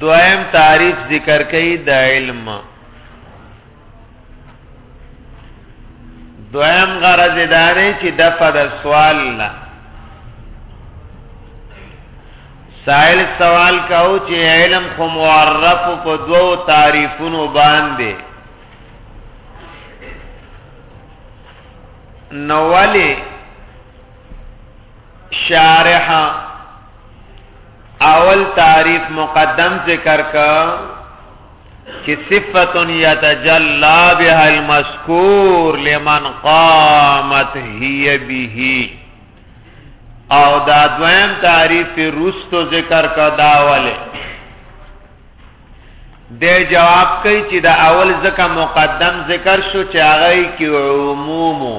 دویم تعریف ذکر کوي د علم دویم غرض داره چې د فد سوال نه سائل سوال کاو چې علم خو معرف په دوو تعریفونو باندې نو ولی شارح اول تعریف مقدم ذکر کا چې صفت یتجلا بها المذکور لمن قامت هی به او دا دویم تعریف روستو ذکر کا داوله د جواب کوي چې دا اول ځکه مقدم ذکر شو چې هغه کې عمومو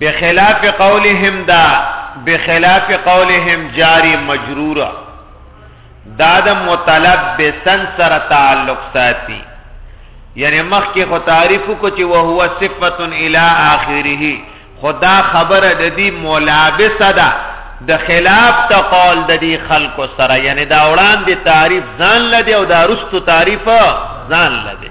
بخلاف قولهم دا بخلاف قولهم جاری مجروره دا د مطلب بسن سره تعلق ساتي یعنی مخ کې خو تعریف کو چې وه هو صفت الی اخره خدا خبره د دې ملابسه ده د خلاف تقول د دې خلکو سره یعنی دا وړاندې تعریف ځان لدی او دا رستو تعریف ځان لدی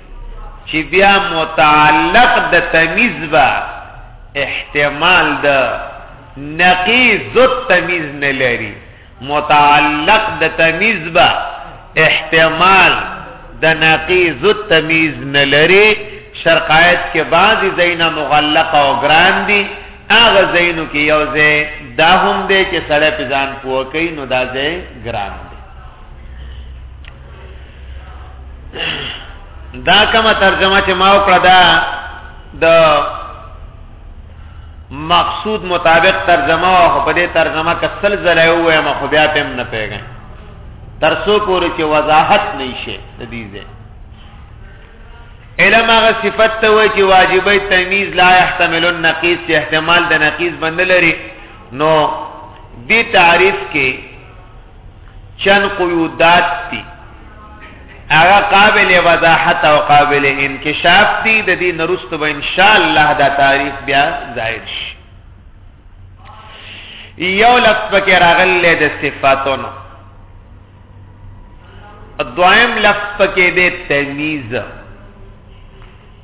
چې بیا متعلق د تمیز با احتمال د نقیض التمیز نه لري متعلق د تمیز با احتمال د نقیض التمیز نه لري شرقایت کې بعضی زینا مغلق او ګران دي هغه زینو کې یو ځای دا هم دی چې سړی په ځان پوه کوي نو دا ځای ګران دی دا کومه ترجمه چې ما وکړه دا د مقصود مطابق ترجمه او په دې ترجمه کې سل زلای وې ما خو بیا تم نه پیګا ترسو پورې چې وضاحت نه شي د دې ځای علم هغه صفت ته وای چې واجبې تمیز لا يحتمل النقیص احتمال د نقیص باندې لري نو دې تعریف کې چن قیودات دي هغه قابل وضاحت او قابل انکشاف دي د دې نرست به ان شاء الله دا تعریف بیا ظاهر شي یو لفظ پکې راغلی د صفاتونو دویم لفظ پکې د تمیز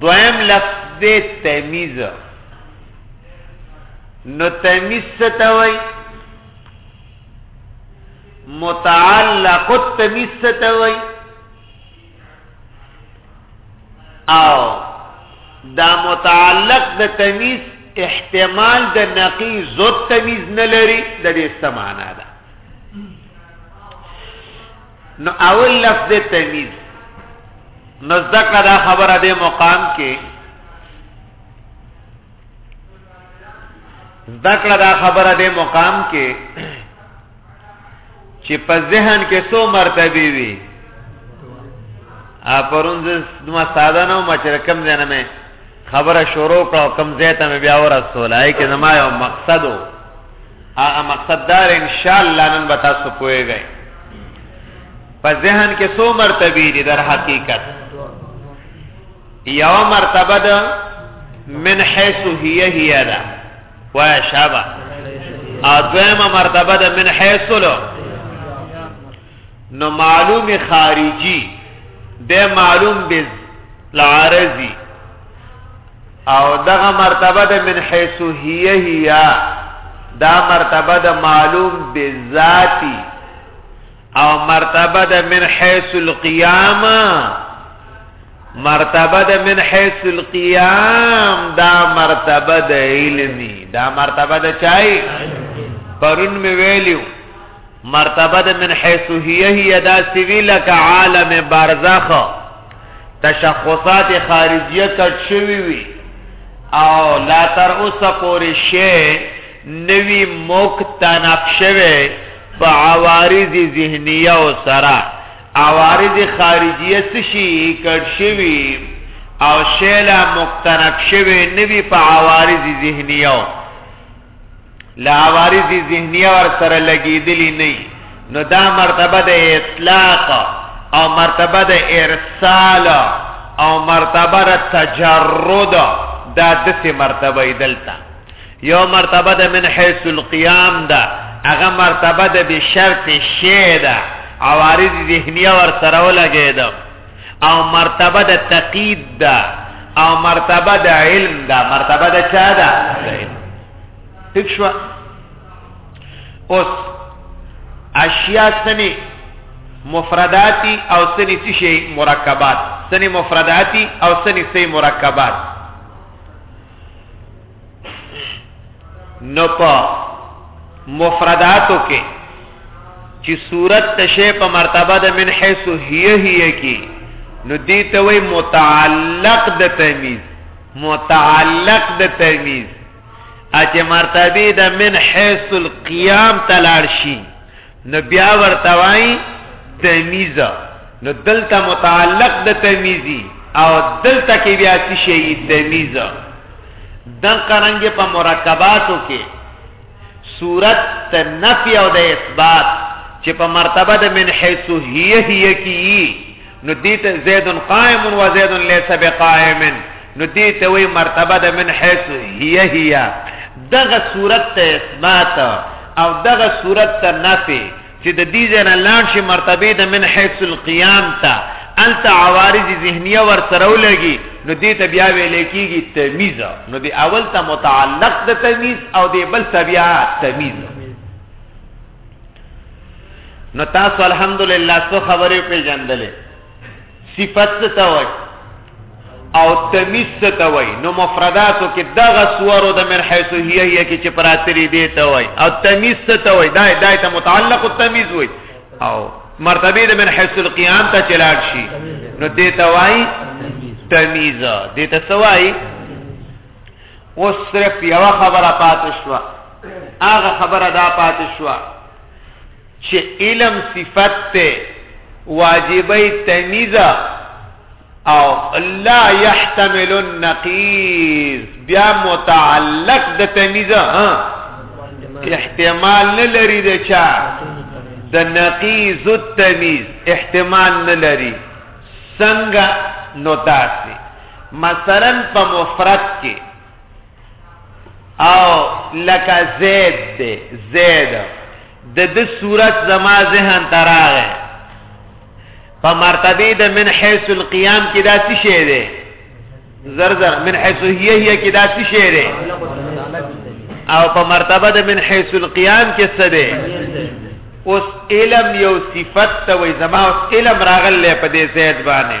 دویم لفظ دی تمیز نو تمیز ستوي متعلق التمیز ستوي او دا متعلق د تمیز احتمال د نقیز التمیز نه لري د دې سمانه ده نو اول لفظ د تمیز نو ذکر دا خبره د مقام کې ذکر دا خبره د مقام کې چې په ذهن کې سو مرتبه وي ا پرونځ نو ساده نو مچره کم ځای نه مې خبره شروع کړه کم ځای ته مې بیا ورسول آی کې زما یو مقصدو هغه مقصد دار ان شاء الله نن به تاسو پوهیږئ په ذهن کې څو مرتبه دي در حقیقت یو مرتبه ده من حيث هي هي ده وای شابه اځمه مرتبه ده من حيث له نو معلوم خارجي ده معلوم بز لعارضی او دغه مرتبه د من حيث هي هي دا مرتبه د معلوم بذاتی او مرتبه د من حيث القيامه مرتبه د من حيث القيام دا مرتبه د علمي دا مرتبه د چای پرون می ویلیو مرتبه د من حيث هي هي دا سوي لك عالم برزخ تشخصات خارجيه کټ شوي وي او لا تر اوسه پورې شی نوی مکتنف شوه په عوارض ذهنیه او سره عوارض خارجیه څه شي کټ شوي او شیلا مکتنف شوه نوی په عوارض ذهنیه لا عوارض ذهنیه ور سره لګیدلی نه نو دا مرتبه د اطلاق او مرتبه د ارسال او مرتبه د تجرد دا دسه مرتبه ایدلتا یو مرتبه د من حیث القیام دا هغه مرتبه د بشرط شی دا عوارض ذهنیه ور سره ولګیدل او مرتبه د تقید دا او مرتبه د علم دا مرتبه د چا دا ٹھیک شو اوس اشیاء سنی مفرداتی او سنی تشی مرکبات سنی مفرداتی او سنی سی مرکبات نو په مفرداتو کې چې صورت تشه په مرتبه د من حيث هي هي کې نو دې ته وای متعلق د تمیز متعلق د تمیز اته مرتبه د من حيث القيام تلارشي نو بیا ورته وای تمیز نو دلته متعلق د تمیزی او دلته کې بیا څه شی تمیز د قرنګ په مرکباتو کې صورت د نفي او د اثبات چې په مرتبه د من حيث هي هي کې نو دیت زید قائم و زید لیس بقائم نو دیت وی مرتبه د من حیث هی هی دغه صورت ته اثبات او دغه صورت ته نفی چې د دې ځنه لاړ شي مرتبه د من حیث القیام ته انت عوارض ذهنیه ور سره ولګي نو دې ته بیا ویل کېږي تمیز نو دې اول ته متعلق د تمیز او دې بل ته بیا تمیز نو تاسو الحمدلله څو خبرې پیژندلې صفت څه ته وایي او تمیز څه ته وایي نو مفرداتو کې دغه صورو د من حيث هي هي کې چې پراتري دي ته وایي او تمیز څه ته وایي دای دای ته متعلق التمیز وایي او مرتبه د من حيث القيام ته چلاړ شي نو دې ته وایي تمیز دې ته څه وایي اوس صرف یو خبره پاتې شوه هغه خبره دا پاتې شو چې علم صفت ته واجبې تمیزه او لا يحتمل النقيض بیا متعلق د تمیزه ها احتمال نه لري د چا د نقیز التمیز احتمال نه لري څنګه نو تاسو مثلا په مفرد کې او لکه زید دی زید د د صورت زما ذهن تراغه په مرتبه د من حيث القيام کې دا څه شی دی زر زر من حيث هي هي کې دا څه شی دی او په مرتبه د من حيث القيام کې څه دی اوس علم یو صفت ته وای زما اوس علم راغله په دې زید باندې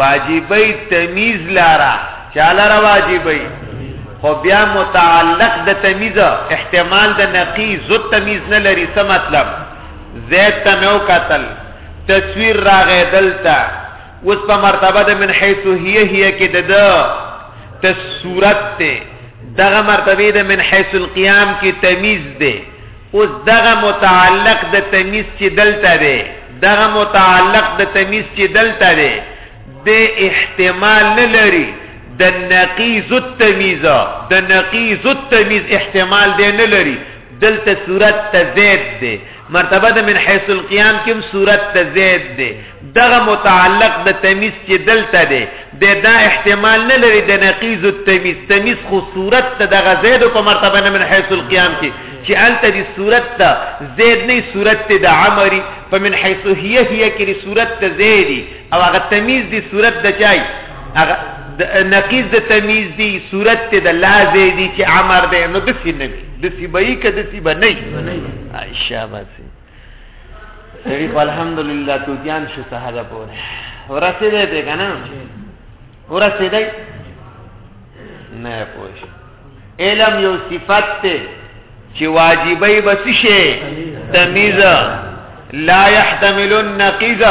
واجبی تمیز لارا چا لارا واجبی خو بیا متعلق د تمیز احتمال د نقی زد تمیز نه لري څه مطلب زید ته نو قتل تصویر راغې دلته اوس په مرتبه د من حيث هي هي کې د د صورت ته دغه مرتبه د من حيث القيام کې تمیز ده اوس دغه متعلق د تمیز چې دلته دی دغه متعلق د تمیز چې دلته دی د احتمال نه لري د نقیز التمیز د نقیز التمیز احتمال دی نه لري دلته صورت ته زید دی مرتبه د من حیث القیام کوم صورت ته زید دی دغه متعلق د تمیز چې دلته دی د دا احتمال نه لري د نقیز التمیز تمیز خو صورت ته دغه زید په مرتبه نه من حیث القیام کې چې الته د صورت ته زید نه صورت ته د عمری په من حیث هي هي کې د صورت ته زیدی او هغه تمیز دی صورت د چای هغه نقیز د تمیز دی صورت ته د لا زیدی چې عمر دی نو د سی نه د سی بې کده سی بنئ عائشہ بس سړي په الحمدلله توتیان شو سهاده پورې ورسېدی دی که نه ورسېدی نه پوه شو علم یو صفت دی چې واجبی به څه شي تمیزه لا يحتمل النقيض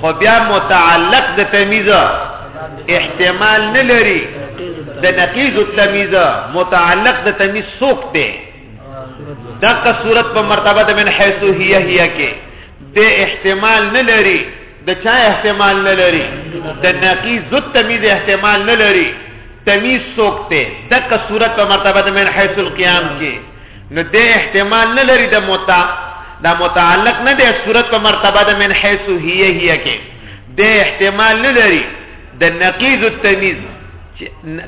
خو بیا متعلق د تمیز احتمال نه لري د نقیض التمیز متعلق د تمیز سوق دی دغه صورت په مرتبه د من حيث هي هي کې د احتمال نه لري د چا احتمال نه لري د نقیز التمیز احتمال نه لري تمیز سوکته دغه صورت په مرتبه د من حيث القيام کې نو د احتمال نه لري د متا دا متعلق نه دی صورت په مرتبه د من حيث هي هي کې د احتمال نه لري د نقیض التمیز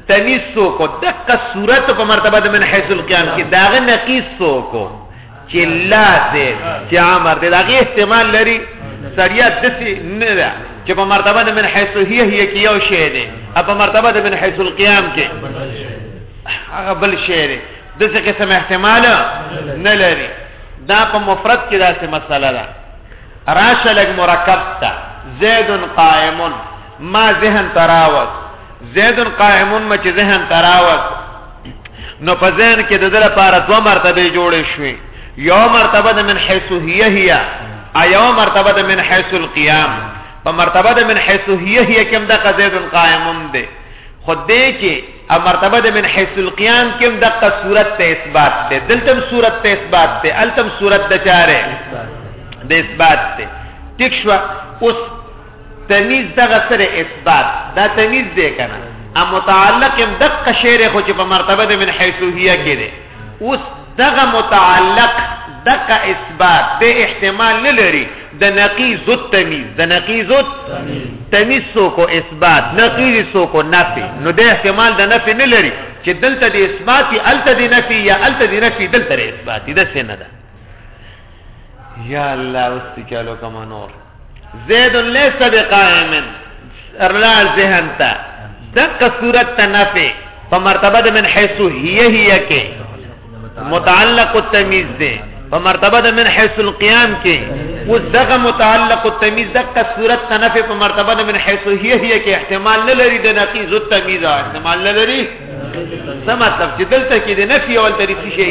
تمیز سوکو دقه صورت په مرتبه د من حيث القيام کې داغه نقیض سوکو چې لا دې چې امر دې داغه احتمال لري سړیا دسی نه ده چې په مرتبه د من حيث هي هي کې یو شی دی او په مرتبه د من حيث القيام کې هغه بل شی دی دغه قسم احتمال نه لري دا په مفرد کې داسې مسله ده راشه لګ مرکب تا زید قائم ما ذهن تراوت زید قائم ما چې ذهن تراوت نو په ذهن کې د دله لپاره دوه مرتبه جوړې شوې یو مرتبه د من حيث هي هي ایو مرتبه د من حيث القيام په مرتبه د من حيث هي هي کې هم د قزید قائم دی خو دې کې او مرتبه د من حيث القيام کې هم دغه صورت ته اثبات دی دلته هم صورت ته اثبات دی هلته هم صورت د چاره د اثبات دی ټیک شوه اوس تمیز دغه سره اثبات دا تمیز دی که نه متعلق هم دقه شعر خو چې په مرتبه د من حيث هي کې دی اوس دغه متعلق دغه اثبات د احتمال نه لري د نقیز التمیز د نقیز التمیز سو کو اثبات نقیز سو کو نفي نو د احتمال د نفي نه لري چې دلته د اثبات الته د نفي یا الته د نفي دلته د اثبات د سینه ده یا الله واستجالو کما نور زید لیس بقائم ارلا ذهن تا دقه صورت ته نفي په مرتبه د من حيث هي هي کې متعلق التمیز دی په مرتبه د من حيث القيام کې او دغه متعلق التمیز دقه صورت ته نفي په مرتبه د من حيث هي هي کې احتمال نه لري د نقیض التمیز احتمال نه لري سم مطلب چې دلته کې د نفي او ترتیب شي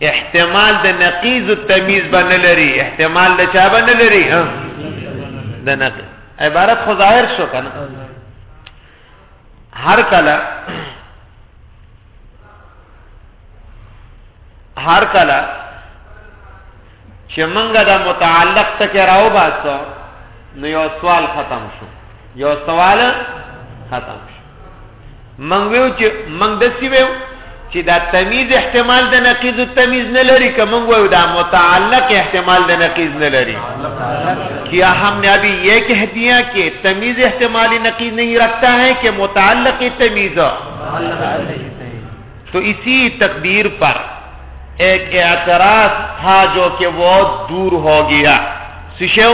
احتمال د نقیض التمیز به نه لري احتمال د چا به نه لري ها د نقیض عبارت خو ظاهر شو کنه هر کله هر کله چې منګه دا متعلق تک راو باسو نو یو سوال ختم شو یو سوال ختم شو من ویو چې من دسی ویو چې دا تمیز احتمال د نقیض التمیز نه لري که من ویو دا متعلق احتمال د نقیض نه لري کیا ہم نے ابھی یہ کہہ دیا کہ تمیز احتمال نقیض نہیں رکھتا ہے کہ متعلق تمیز تو اسی تقدیر پر ایک اعتراض تھا جو کہ وہ دور ہو گیا سشو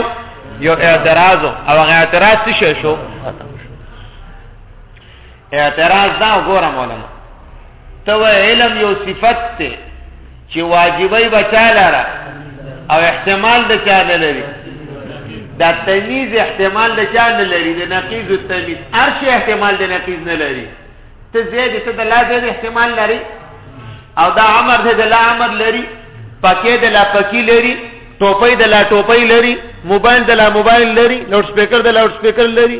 یو اعتراض او هغه اعتراض څه شو اعتراض دا ګوره مولانا ته علم یو صفت ته چې واجبای بچاله را او احتمال د چا نه لري دا تمیز احتمال د چا نه لري د نقیز او تمیز ارش احتمال د نقیز نه لري ته زید ته د لا زید احتمال لري او دا امر د لا امر لري پکې د لا پکې لري ټوپۍ د لا ټوپۍ لري موبایل د لا موبایل لري لاوډ سپیکر د لاوډ سپیکر لري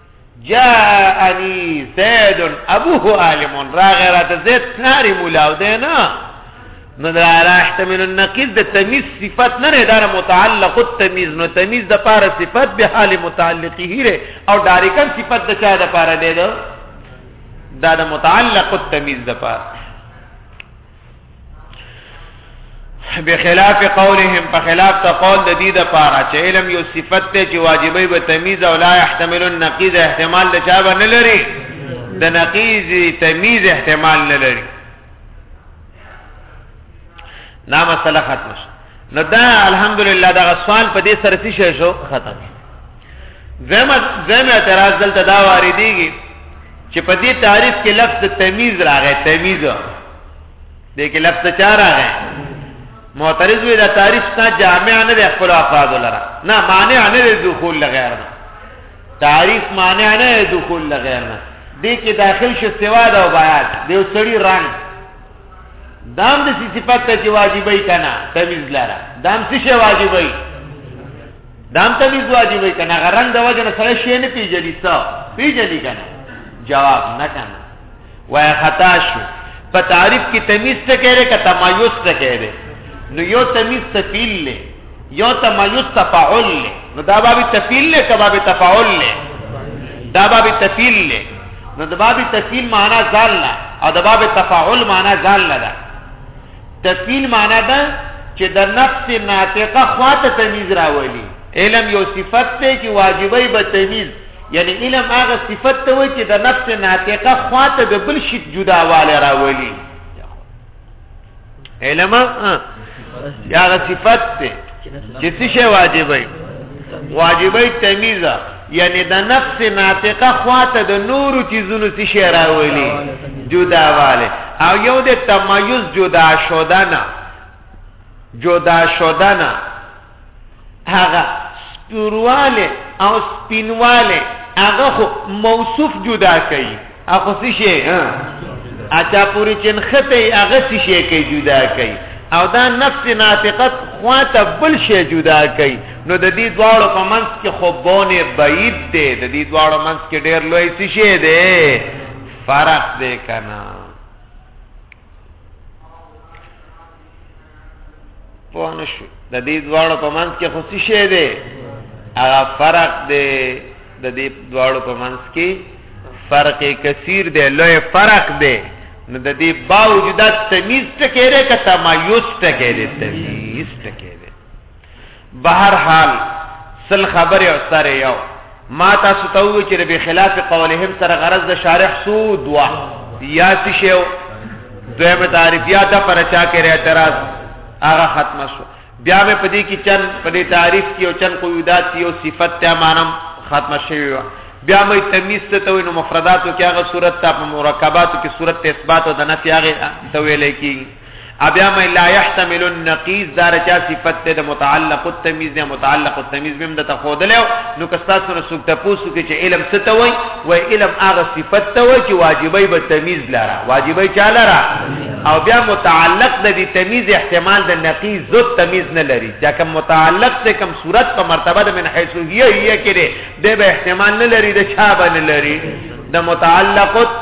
جاءني زيد ابوه عالم راغرات زيد ناري مولا ودينا نظر راحت من النقيض د تمیز صفت نه نه دار متعلق التمیز نو تمیز د پاره صفت به حال متعلقه ره او ډاریکن صفت د چا د پاره دی دا د متعلق التمیز د پاره بخلاف قولهم په خلاف ته قول د دې د پاره چې علم یو صفت ته چې واجبې به تمیز او لا يحتمل النقیض احتمال د چا به نه لري د نقیض تمیز احتمال نه لري نا مسله ختم شو نو دا الحمدلله دا سوال په دې سره شي شو ختم شو زمت زم اعتراض دلته دا واردېږي چې په دې تعریف کې لفظ تمیز راغی تمیز دې کې لفظ چا راغی معترض وی دا تعریف څه جامع نه دی خپل افراد لره نه معنی نه دی دخول لغیر نه تعریف معنی نه دی دخول لغیر نه دې کې داخل شو سوا دا بیان دی سړی رنگ دام د صفات ته واجبای کنا تمیز لره دام څه واجبای دام ته دې دوا دی وای کنه غرنګ دوا جن سره شي نه پیجلی سو پیجلی کنه جواب نه کنه وای خطا شو په تعریف کې تمیز ته کېره ک تمایز ته کېره نو یو تمیز تفیل له یو تمایز تفاعل له نو دا باب تفیل له کباب تفاعل له دا باب تفیل له نو د باب تفیل معنا ځان لا او د باب تفاعل معنا ځان لا ده تکوین معنا ده چې د نفس ناطقه خواته تمیز راولي علم یو صفت ته چې واجبې به تمیز یعنی علم هغه صفت ته وایي چې د نفس ناطقه خواته د بل شي جداواله راولي علم هغه صفت ته چې څه شی واجبې واجبې تمیزه یعنی د نفس ناطقه خواته د نورو چیزونو څه شی راولي جداواله او یو د تمایز جدا شودنه جدا شودنه هغه سپورواله او سپینواله هغه خو موصوف جدا کوي اخو څه شي ها اچا پوری چنخته هغه څه شي کوي جدا کوي او دا نفس ناطقت خواته بل شي جدا کوي نو د دې دواړو په منځ کې خوبونه بعید دی د دې دواړو منځ کې ډېر لوی څه شي دی فرق دی کنه پوه نه شو د دې دواړو په منځ کې خو څه شی دی هغه فرق دی د دې دواړو په منځ کې فرق کثیر دی لوی فرق دی نو د دې باوجود تمیز ټکی لري که تمایز ټکی لري تمیز ټکی بهر حال سل خبر او سر یو ما تاسو ته وی چې به خلاف قولهم سره غرض د شارح سو دوا یا څه شی دویمه تعریف یا د پرچا کې اعتراض هغه ختم شو بیا مې پدې کې چن پدې تعریف کې او چن قیودات کې او صفت ته مانم ختم شوی و بیا مې تمیز ته توې نو مفرداتو کې هغه صورت ته په مرکباتو کې صورت ته اثبات او د نفي هغه ته ویل کېږي ابیا مې لا يحتمل النقيض دا رچا صفت ته د متعلق التمیز نه متعلق التمیز بهم د تخودل نو کستا سره سوک ته پوسو کې چې علم ست وای و علم هغه صفت ته وای چې واجبای به تمیز لاره واجبای چا لاره او بیا متعلق د دې تمیز احتمال د نقیض ذات تمیز نه لري چې کوم متعلق ته کوم صورت په مرتبه د من حيث هي هي کې ده به احتمال نه لري د چا باندې لري د متعلقت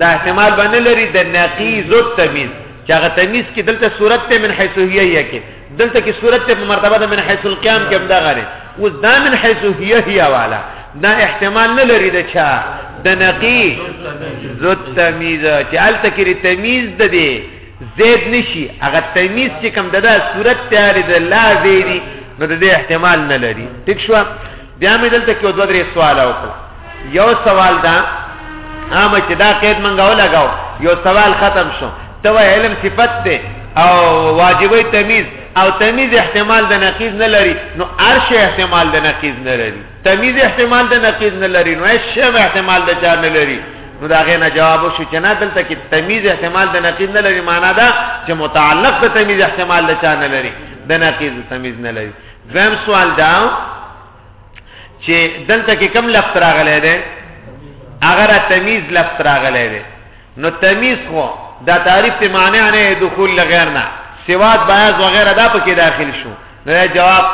دا احتمال باندې لري د نقیز او تمیز چې هغه تمیز کې دلته صورت ته من حيث هي هي کې دلته کې صورت ته په مرتبه ده من حيث القيام کې هم دا غره اوس دا من حيث هي هي والا دا احتمال نه لري د چا د نقي ذو تمیز چې الته کې تمیز ده دي زید نشي هغه تمیز چې کوم ده صورت ته لري د لا زیدي نو د احتمال نه لري ټیک شو بیا مې دلته کې دوه درې سوال وکړ یو سوال دا عام چې دا قید منګاو لگاو یو سوال ختم شو ته علم صفت ده او واجبې تمیز او تمیز احتمال د نقیز نه لري نو ارش احتمال د نقیز نه لري تمیز احتمال د نقیز نه لري نو شم احتمال د چار نه لري نو دا غینه جواب شو چې نه دلته کې تمیز احتمال د نقیز نه لري معنا دا چې متعلق د تمیز احتمال د چار نه لري د نقیز تمیز نه لري دویم سوال دا چې دلته کې کم لفظ راغلی دی اگر تمیز لفظ راغلی دی نو تمیز خو دا تعریف ته معنی نه دخول لغیر نه سواد بیاض وغیرہ دا پکې داخل شو نو جواب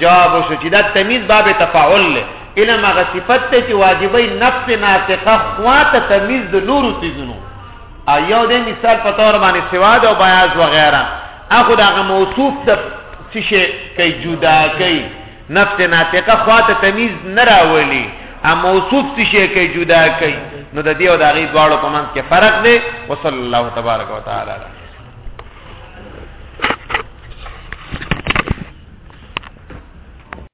جواب وشو چې دا تمیز باب تفاعل له علم هغه صفت ته چې واجبې نفس ناطقه خوات تمیز د نور سيزونو ایو دې مثال په تور باندې سواد او بیاض وغیرہ اخو دا غ موصوف ته څه شي کوي جدا کوي نفس ناطقه خواته تمیز نه راولي ا موصوف څه شي کوي جدا کوي نو د دې او د غي دواړو په منځ کې فرق دی وصلی الله تبارک وتعالى